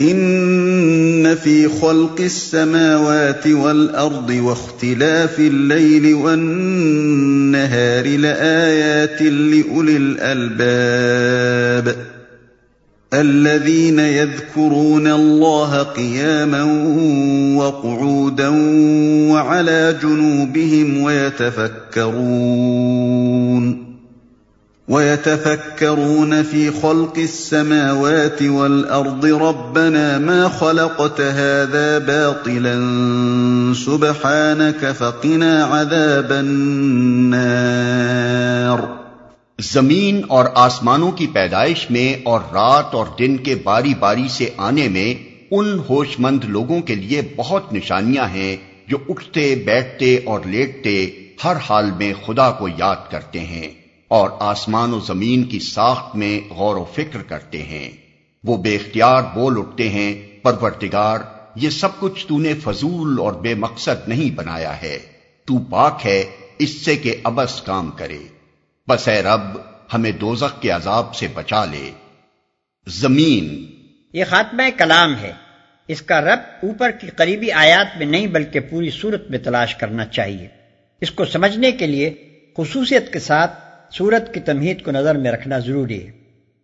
ان فی خلق السماوات والارض واختلاف الليل والنهار لآيات لأولي الالباب الذين يذكرون الله قياما وقعودا وعلى جنوبهم ويتفكرون ويتفكرون في خلق السماوات والارض ربنا ما خلقت هذا باطلا سبحانك فقنا عذاب النار زمین اور آسمانوں کی پیدائش میں اور رات اور دن کے باری باری سے آنے میں ان ہوش مند لوگوں کے لیے بہت نشانیاں ہیں جو اٹھتے، بیٹھتے اور لیٹتے ہر حال میں خدا کو یاد کرتے ہیں۔ اور آسمان و زمین کی ساخت میں غور و فکر کرتے ہیں۔ وہ بے اختیار بول اٹھتے ہیں پرورتگار یہ سب کچھ تو نے فضول اور بے مقصد نہیں بنایا ہے۔ تو پاک ہے، اس سے کہ ابس کام کرے۔ بس اے رب، ہمیں دوزخ کے عذاب سے بچا لے۔ زمین۔ یہ خاتمہ کلام ہے۔ اس کا رب اوپر کی قریبی آیات میں نہیں، بلکہ پوری صورت میں تلاش کرنا چاہیے۔ اس کو سمجھنے کے لیے خصوصیت کے ساتھ صورت کی تمہید کو نظر میں رکھنا ضروری ہے۔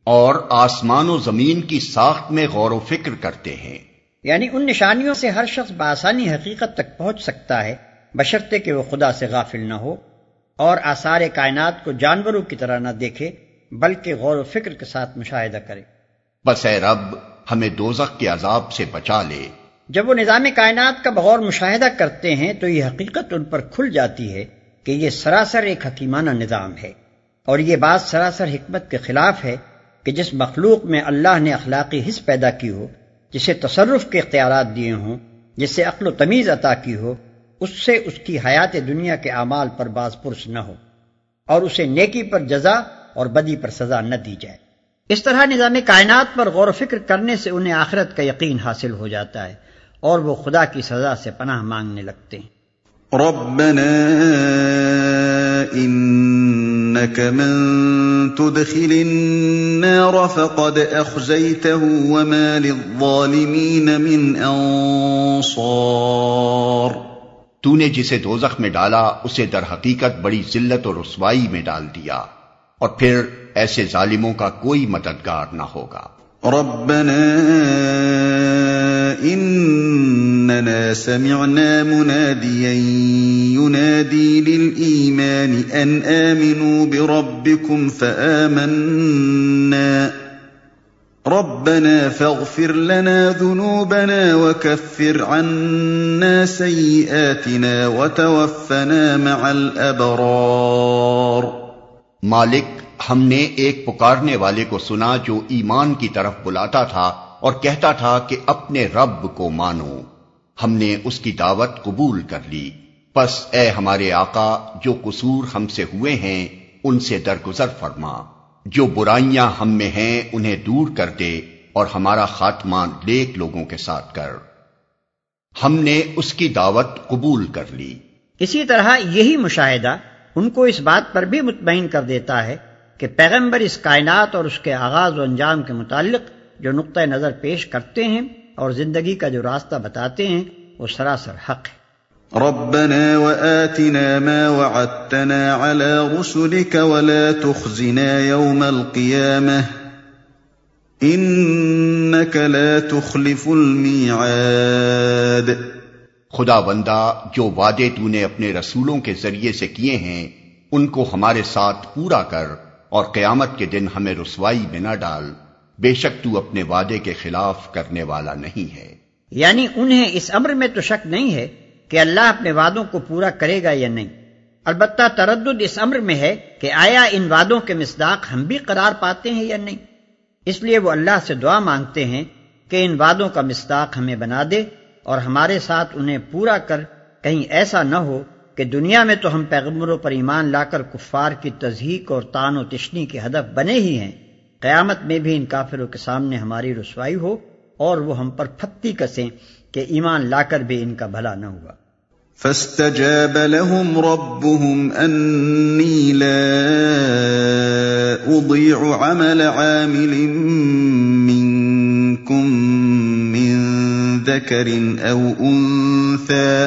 اور آسمان و زمین کی ساخت میں غور و فکر کرتے ہیں۔ یعنی ان نشانیوں سے ہر شخص بآسانی حقیقت تک پہنچ سکتا ہے بشرطے کہ وہ خدا سے غافل نہ ہو۔ اور آثار کائنات کو جانوروں کی طرح نہ دیکھے بلکہ غور و فکر کے ساتھ مشاہدہ کرے۔ بس اے رب ہمیں دوزخ کے عذاب سے بچا لے۔ جب وہ نظام کائنات کا بغور مشاہدہ کرتے ہیں تو یہ حقیقت ان پر کھل جاتی ہے کہ یہ سراسر ایک حکیمانہ نظام ہے۔ اور یہ بات سراسر حکمت کے خلاف ہے کہ جس مخلوق میں اللہ نے اخلاقی حص پیدا کی ہو جسے تصرف کے اختیارات دیے ہوں جسے عقل و تمیز عطا کی ہو اس سے اس کی حیات دنیا کے اعمال پر باز پرس نہ ہو اور اسے نیکی پر جزا اور بدی پر سزا نہ دی جائے۔ اس طرح نظام کائنات پر غور و فکر کرنے سے انہیں آخرت کا یقین حاصل ہو جاتا ہے اور وہ خدا کی سزا سے پناہ مانگنے لگتے ہیں۔ ربنا انك من تدخل النار فقد اخزيته وما للظالمين من انصار تو نے جسے دوزخ میں ڈالا، اسے در حقیقت بڑی ذلت اور رسوائی میں ڈال دیا، اور پھر ایسے ظالموں کا کوئی مددگار نہ ہوگا۔ ربنا اننا سمعنا مناديا ينادي للإيمان ان آمنوا بربكم فآمنا ربنا فاغفر لنا ذنوبنا وكفر عنا سيئاتنا وتوفنا مع الأبرار مالک ہم نے ایک پکارنے والے کو سنا جو ایمان کی طرف بلاتا تھا اور کہتا تھا کہ اپنے رب کو مانو۔ ہم نے اس کی دعوت قبول کر لی۔ پس اے ہمارے آقا، جو قصور ہم سے ہوئے ہیں، ان سے درگزر فرما۔ جو برائیاں ہم میں ہیں، انہیں دور کر دے اور ہمارا خاتمہ لیک لوگوں کے ساتھ کر۔ ہم نے اس کی دعوت قبول کر لی۔ اسی طرح یہی مشاہدہ ان کو اس بات پر بھی مطمئن کر دیتا ہے کہ پیغمبر اس کائنات اور اس کے آغاز و انجام کے متعلق جو نقطۂ نظر پیش کرتے ہیں اور زندگی کا جو راستہ بتاتے ہیں وہ سراسر حق ہے۔ ربنا وآتنا ما وعدتنا على رسلك ولا تخزنا يوم القيامة. إنك لا تخلف الميعاد. خدا بندہ جو وعدے تو نے اپنے رسولوں کے ذریعے سے کیے ہیں ان کو ہمارے ساتھ پورا کر۔ اور قیامت کے دن ہمیں رسوائی میں نہ ڈال۔ بے شک تو اپنے وعدے کے خلاف کرنے والا نہیں ہے۔ یعنی انہیں اس امر میں تو شک نہیں ہے کہ اللہ اپنے وعدوں کو پورا کرے گا یا نہیں۔ البتہ تردد اس امر میں ہے کہ آیا ان وعدوں کے مصداق ہم بھی قرار پاتے ہیں یا نہیں۔ اس لیے وہ اللہ سے دعا مانگتے ہیں کہ ان وعدوں کا مصداق ہمیں بنا دے اور ہمارے ساتھ انہیں پورا کر، کہیں ایسا نہ ہو کہ دنیا میں تو ہم پیغمبروں پر ایمان لا کر کفار کی تزہیق اور تان و تشنی کے ہدف بنے ہی ہیں۔ قیامت میں بھی ان کافروں کے سامنے ہماری رسوائی ہو اور وہ ہم پر پھتی کسیں کہ ایمان لا کر بھی ان کا بھلا نہ ہوا۔ فاستجاب لهم ربهم أني لا أضيع عمل عامل منكم من ذكر أو أنثى۔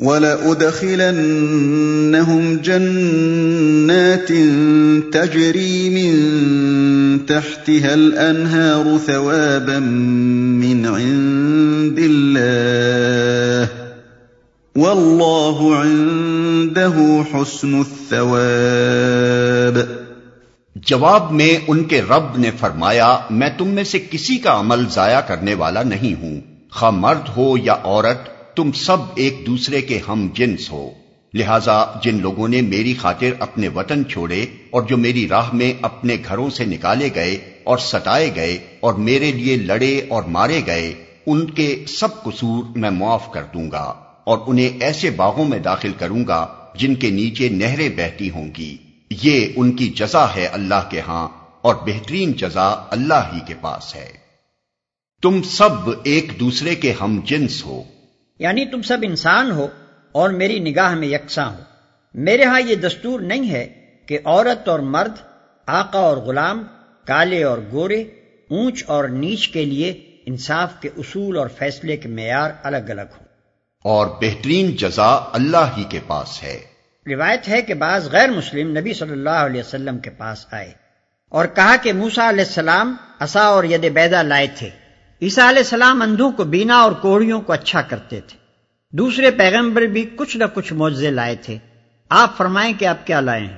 ولادخلنهم جنات تجري من تحتها الانهار ثوابا من عند الله والله عنده حسن الثواب جواب میں ان کے رب نے فرمایا، میں تم میں سے کسی کا عمل ضائع کرنے والا نہیں ہوں۔ خواہ مرد ہو یا عورت تم سب ایک دوسرے کے ہم جنس ہو۔ لہذا جن لوگوں نے میری خاطر اپنے وطن چھوڑے اور جو میری راہ میں اپنے گھروں سے نکالے گئے اور ستائے گئے اور میرے لیے لڑے اور مارے گئے، ان کے سب قصور میں معاف کر دوں گا اور انہیں ایسے باغوں میں داخل کروں گا جن کے نیچے نہریں بہتی ہوں گی۔ یہ ان کی جزا ہے اللہ کے ہاں اور بہترین جزا اللہ ہی کے پاس ہے۔ تم سب ایک دوسرے کے ہم جنس ہو۔ یعنی تم سب انسان ہو اور میری نگاہ میں یکساں ہو۔ میرے ہاں یہ دستور نہیں ہے کہ عورت اور مرد آقا اور غلام کالے اور گورے اونچ اور نیچ کے لیے انصاف کے اصول اور فیصلے کے معیار الگ الگ ہوں۔ اور بہترین جزا اللہ ہی کے پاس ہے۔ روایت ہے کہ بعض غیر مسلم نبی صلی اللہ علیہ وسلم کے پاس آئے اور کہا کہ موسا علیہ السلام اصا اور ید بیدا لائے تھے۔ عیسیٰ علیہ السلام اندھوں کو بینا اور کوڑیوں کو اچھا کرتے تھے۔ دوسرے پیغمبر بھی کچھ نہ کچھ معجزے لائے تھے۔ آپ فرمائیں کہ آپ کیا لائے ہیں؟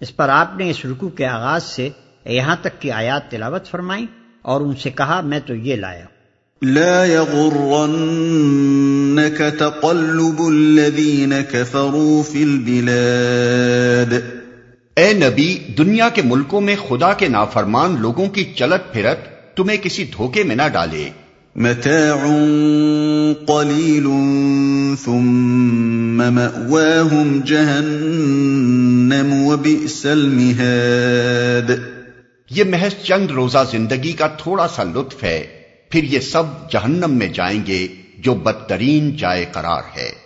اس پر آپ نے اس رکو کے آغاز سے یہاں تک کی آیات تلاوت فرمائیں اور ان سے کہا میں تو یہ لایا لا يغرنك تقلب الذين كفروا في البلاد۔ اے نبی دنیا کے ملکوں میں خدا کے نافرمان لوگوں کی چلت پھرت تمہیں کسی دھوکے میں نہ ڈالے۔ متاع قليل ثم مأواهم جهنم وبئس المهاد۔ یہ محض چند روزہ زندگی کا تھوڑا سا لطف ہے پھر یہ سب جہنم میں جائیں گے جو بدترین جائے قرار ہے۔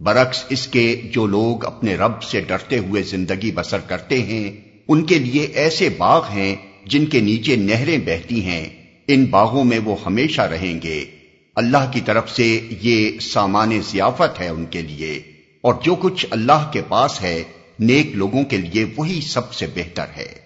برعکس اس کے جو لوگ اپنے رب سے ڈرتے ہوئے زندگی بسر کرتے ہیں، ان کے لیے ایسے باغ ہیں جن کے نیچے نہریں بہتی ہیں۔ ان باغوں میں وہ ہمیشہ رہیں گے۔ اللہ کی طرف سے یہ سامان ضیافت ہے ان کے لیے۔ اور جو کچھ اللہ کے پاس ہے، نیک لوگوں کے لیے وہی سب سے بہتر ہے۔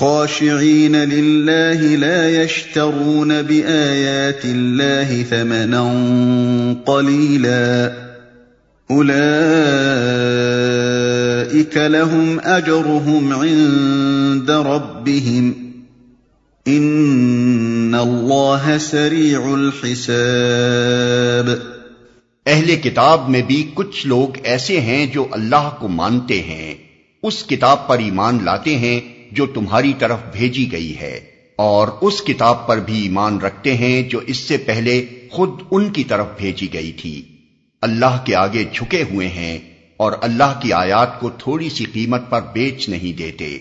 خاشعين لله لا يشترون بآيات الله ثمنا قليلا. أولئك لهم أجرهم عند ربهم. إن الله سريع الحساب. اہل کتاب میں بھی کچھ لوگ ایسے ہیں جو اللہ کو مانتے ہیں، اس کتاب پر ایمان لاتے ہیں جو تمہاری طرف بھیجی گئی ہے، اور اس کتاب پر بھی ایمان رکھتے ہیں جو اس سے پہلے خود ان کی طرف بھیجی گئی تھی۔ اللہ کے آگے جھکے ہوئے ہیں، اور اللہ کی آیات کو تھوڑی سی قیمت پر بیچ نہیں دیتے۔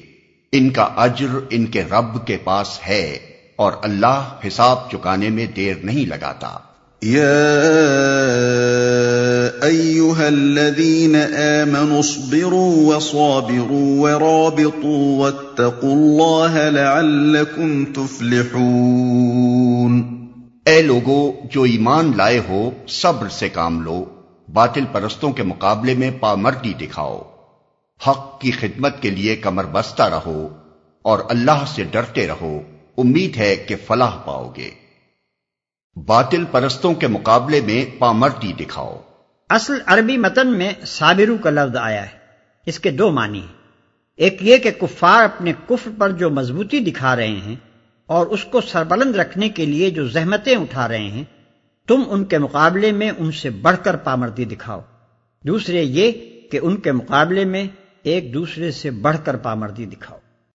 ان کا اجر ان کے رب کے پاس ہے، اور اللہ حساب چکانے میں دیر نہیں لگاتا۔ يا ايها الذين امنوا اصبروا وصابروا ورابطوا واتقوا الله لعلكم تفلحون اے لوگو، جو ایمان لائے ہو، صبر سے کام لو، باطل پرستوں کے مقابلے میں پامردی دکھاؤ۔ حق کی خدمت کے لیے کمر بستہ رہو اور اللہ سے ڈرتے رہو۔ امید ہے کہ فلاح پاؤ گے۔ باطل پرستوں کے مقابلے میں پامردی دکھاؤ۔ اصل عربی متن میں صابرو کا لفظ آیا ہے۔ اس کے دو معنی ہیں۔ ایک یہ کہ کفار اپنے کفر پر جو مضبوطی دکھا رہے ہیں اور اس کو سربلند رکھنے کے لیے جو زحمتیں اٹھا رہے ہیں، تم ان کے مقابلے میں ان سے بڑھ کر پامردی دکھاؤ۔ دوسرے یہ کہ ان کے مقابلے میں ایک دوسرے سے بڑھ کر پامردی دکھاؤ۔